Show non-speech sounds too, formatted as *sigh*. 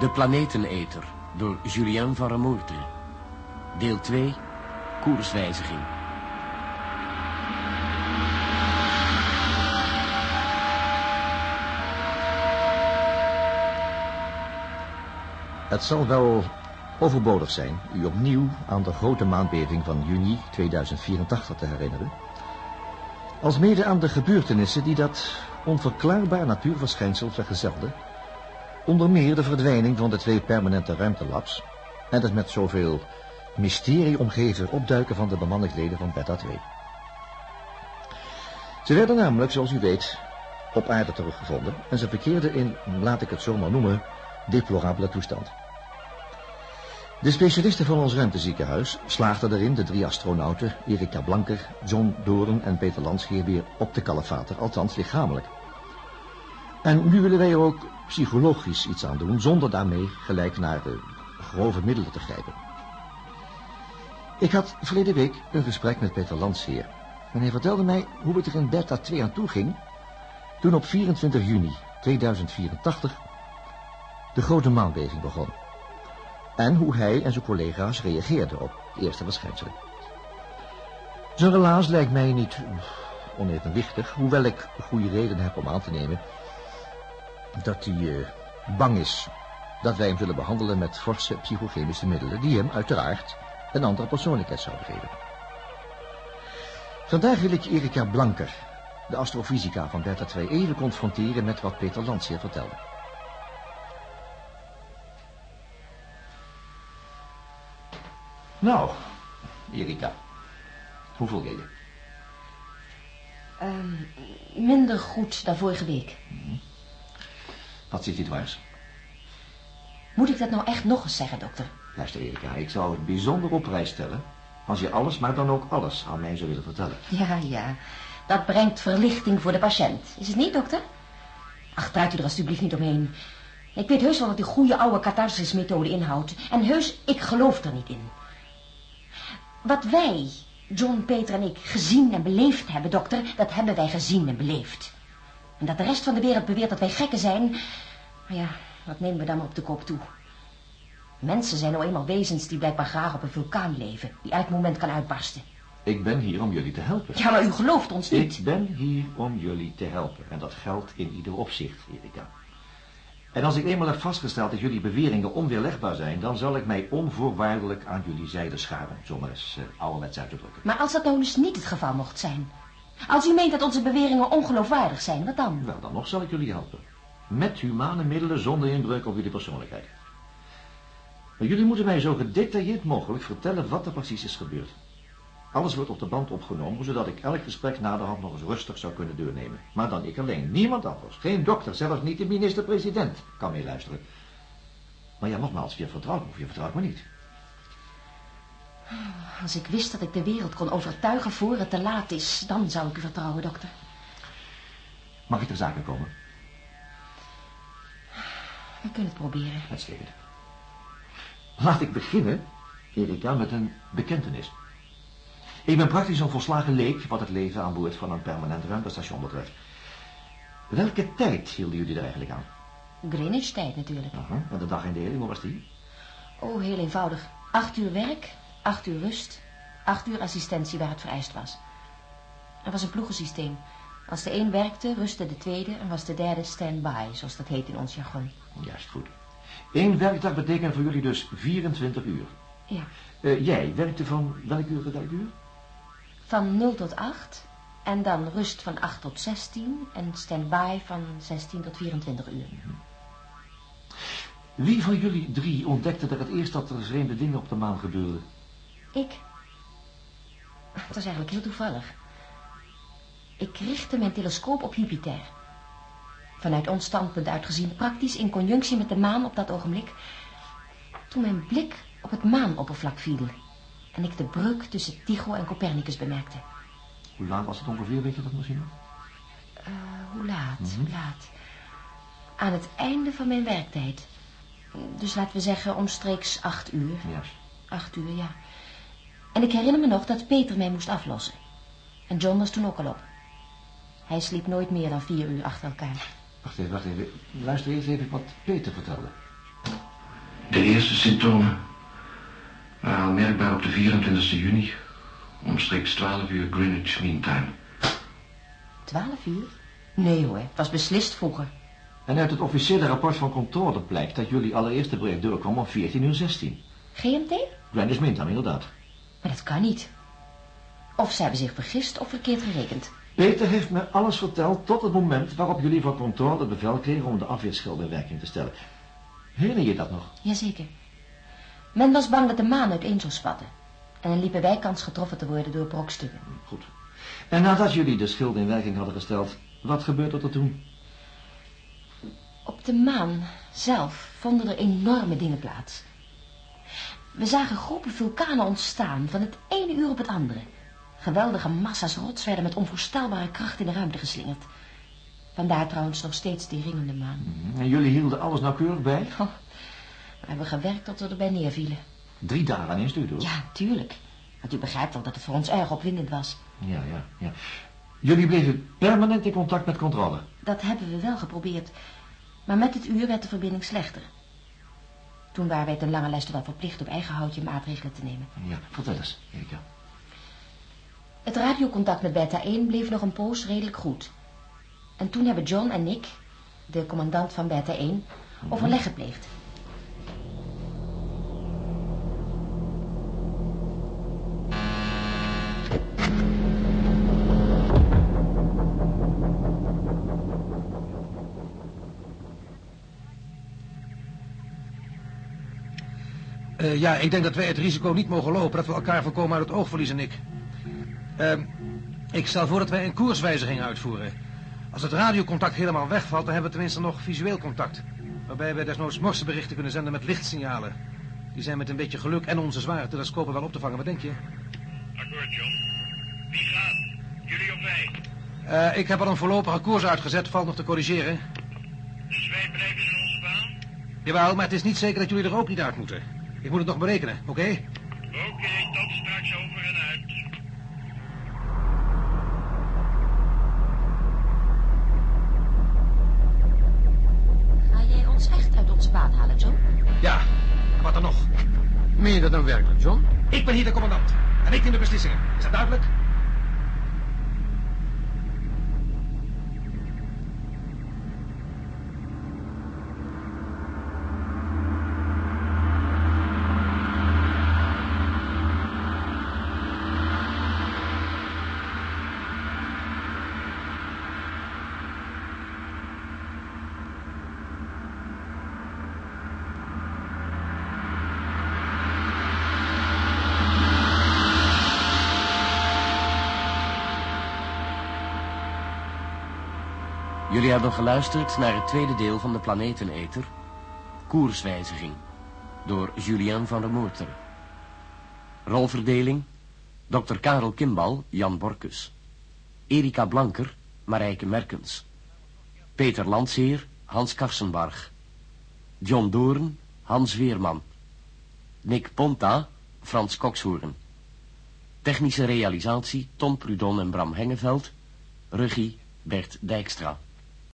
De Planeteneter door Julien van Ramoerte. Deel 2, koerswijziging. Het zal wel overbodig zijn u opnieuw aan de grote maanbeving van juni 2084 te herinneren. Als mede aan de gebeurtenissen die dat onverklaarbaar natuurverschijnsel vergezelden. Onder meer de verdwijning van de twee permanente ruimtelabs en het met zoveel mysterie omgeven opduiken van de bemanningsleden van Beta 2. Ze werden namelijk, zoals u weet, op aarde teruggevonden en ze verkeerden in, laat ik het zo maar noemen, deplorabele toestand. De specialisten van ons ruimteziekenhuis slaagden erin de drie astronauten, Erika Blanker, John Doren en Peter Landsgeer weer op te kalefaten, althans lichamelijk. En nu willen wij ook psychologisch iets aan doen, zonder daarmee gelijk naar de grove middelen te grijpen. Ik had verleden week een gesprek met Peter Landsheer. En hij vertelde mij hoe het er in Beta 2 aan toe ging... toen op 24 juni 2084 de grote maanbeving begon. En hoe hij en zijn collega's reageerden op de eerste verschijnselen. Zijn relaas lijkt mij niet onevenwichtig, hoewel ik goede reden heb om aan te nemen dat hij uh, bang is dat wij hem zullen behandelen met forse psychochemische middelen die hem uiteraard een andere persoonlijkheid zouden geven. Vandaag wil ik Erika Blanker, de astrofysica van Beta 2, even confronteren met wat Peter Lansier vertelde. Nou, Erika, hoe voel je je? Um, minder goed dan vorige week. Hmm. Wat zit je dwars? Moet ik dat nou echt nog eens zeggen, dokter? Luister, Erika, ik zou het bijzonder op prijs stellen... als je alles, maar dan ook alles, aan mij zou willen vertellen. Ja, ja. Dat brengt verlichting voor de patiënt. Is het niet, dokter? Ach, draait u er alstublieft niet omheen. Ik weet heus wel wat die goede oude catharsismethode inhoudt. En heus, ik geloof er niet in. Wat wij, John, Peter en ik, gezien en beleefd hebben, dokter... dat hebben wij gezien en beleefd. En dat de rest van de wereld beweert dat wij gekken zijn... Maar ja, wat nemen we dan maar op de kop toe? Mensen zijn nou eenmaal wezens die blijkbaar graag op een vulkaan leven... die elk moment kan uitbarsten. Ik ben hier om jullie te helpen. Ja, maar u gelooft ons niet. Ik ben hier om jullie te helpen. En dat geldt in ieder opzicht, Erika. En als ik eenmaal heb vastgesteld dat jullie beweringen onweerlegbaar zijn... dan zal ik mij onvoorwaardelijk aan jullie zijde scharen. Zo maar eens uh, ouderwets uit te drukken. Maar als dat nou dus niet het geval mocht zijn... Als u meent dat onze beweringen ongeloofwaardig zijn, wat dan? Wel, dan nog zal ik jullie helpen. Met humane middelen zonder inbreuk op jullie persoonlijkheid. Maar jullie moeten mij zo gedetailleerd mogelijk vertellen wat er precies is gebeurd. Alles wordt op de band opgenomen, zodat ik elk gesprek naderhand nog eens rustig zou kunnen doornemen. Maar dan ik alleen, niemand anders. Geen dokter, zelfs niet de minister-president kan meeluisteren. Maar ja, nogmaals, je vertrouwt me of je vertrouwt me niet. Als ik wist dat ik de wereld kon overtuigen voor het te laat is, dan zou ik u vertrouwen, dokter. Mag ik ter zake komen? We kunnen het proberen. Uitstekend. Laat ik beginnen, Erika, met een bekentenis. Ik ben praktisch een volslagen leek wat het leven aan boord van een permanent ruimtestation betreft. Welke tijd hielden jullie er eigenlijk aan? Greenwich-tijd natuurlijk. -huh. En de dagindeling, hoe was die? Oh, heel eenvoudig. Acht uur werk, acht uur rust, acht uur assistentie waar het vereist was. Er was een ploegensysteem. Als de een werkte, rustte de tweede en was de derde stand-by, zoals dat heet in ons jargon. Juist goed. Eén werkdag betekent voor jullie dus 24 uur. Ja. Uh, jij werkte van welk uur tot welk uur? Van 0 tot 8 en dan rust van 8 tot 16 en stand-by van 16 tot 24 uur. Wie van jullie drie ontdekte er het eerst dat er vreemde dingen op de maan gebeurden? Ik. Het was eigenlijk heel toevallig. Ik richtte mijn telescoop op Jupiter. Vanuit ons standpunt uitgezien praktisch in conjunctie met de maan op dat ogenblik. Toen mijn blik op het maanoppervlak viel. En ik de breuk tussen Tycho en Copernicus bemerkte. Hoe laat was het ongeveer, weet je dat misschien nog? Uh, hoe laat, mm -hmm. hoe laat? Aan het einde van mijn werktijd. Dus laten we zeggen omstreeks acht uur. Juist. Acht uur, ja. En ik herinner me nog dat Peter mij moest aflossen. En John was toen ook al op. Hij sliep nooit meer dan vier uur achter elkaar. Wacht even, wacht even. Luister eerst even wat Peter vertelde. De eerste symptomen waren al merkbaar op de 24 juni, omstreeks 12 uur Greenwich Mean Time. 12 uur? Nee hoor, het was beslist vroeger. En uit het officiële rapport van controle blijkt dat jullie allereerste bericht doorkwam om 14 uur 16. GMT? Greenwich Mean Time, inderdaad. Maar dat kan niet. Of ze hebben zich vergist of verkeerd gerekend. Peter heeft me alles verteld tot het moment waarop jullie van controle het bevel kregen om de afweerschilder in werking te stellen. Herinner je dat nog? Jazeker. Men was bang dat de maan uiteen zou spatten. En dan liepen wij kans getroffen te worden door brokstukken. Goed. En nadat jullie de schild in werking hadden gesteld, wat gebeurde er toen? Op de maan zelf vonden er enorme dingen plaats. We zagen groepen vulkanen ontstaan van het ene uur op het andere. Geweldige massa's rots werden met onvoorstelbare kracht in de ruimte geslingerd. Vandaar trouwens nog steeds die ringende maan. En jullie hielden alles nauwkeurig bij? Oh, *laughs* we hebben gewerkt tot we erbij neervielen. Drie dagen aan één stuk, hoor. Ja, tuurlijk. Want u begrijpt wel dat het voor ons erg opwindend was. Ja, ja, ja. Jullie bleven permanent in contact met controle. Dat hebben we wel geprobeerd. Maar met het uur werd de verbinding slechter. Toen waren wij ten lange leste wel verplicht op eigen houtje maatregelen te nemen. Ja, vertel eens, Erika. Het radiocontact met Beta 1 bleef nog een poos redelijk goed. En toen hebben John en ik, de commandant van Beta 1, overleg gepleegd. Uh, ja, ik denk dat wij het risico niet mogen lopen dat we elkaar voorkomen uit het oog verliezen, Nick. Uh, ik stel voor dat wij een koerswijziging uitvoeren. Als het radiocontact helemaal wegvalt, dan hebben we tenminste nog visueel contact. Waarbij wij desnoods morsenberichten kunnen zenden met lichtsignalen. Die zijn met een beetje geluk en onze zware telescopen wel op te vangen. Wat denk je? Akkoord, John. Wie gaat? Jullie of wij? Uh, ik heb al een voorlopige koers uitgezet, valt nog te corrigeren. Dus wij blijven in onze baan? Jawel, maar het is niet zeker dat jullie er ook niet uit moeten. Ik moet het nog berekenen, oké? Okay? Oké, okay, tot straks over en uit. Ga jij ons echt uit onze baan halen, John? Ja, en wat dan nog? Meen je dat dan werkelijk, John? Ik ben hier de commandant. En ik neem de beslissingen. Is dat duidelijk? Jullie hebben geluisterd naar het tweede deel van de Planeteneter, Koerswijziging, door Julien van der Moerter. Rolverdeling, Dr. Karel Kimbal, Jan Borkus. Erika Blanker, Marijke Merkens. Peter Landseer, Hans Karsenbarg. John Doorn, Hans Weerman. Nick Ponta, Frans Kokshoorn. Technische realisatie, Ton Prudon en Bram Hengeveld. Regie, Bert Dijkstra.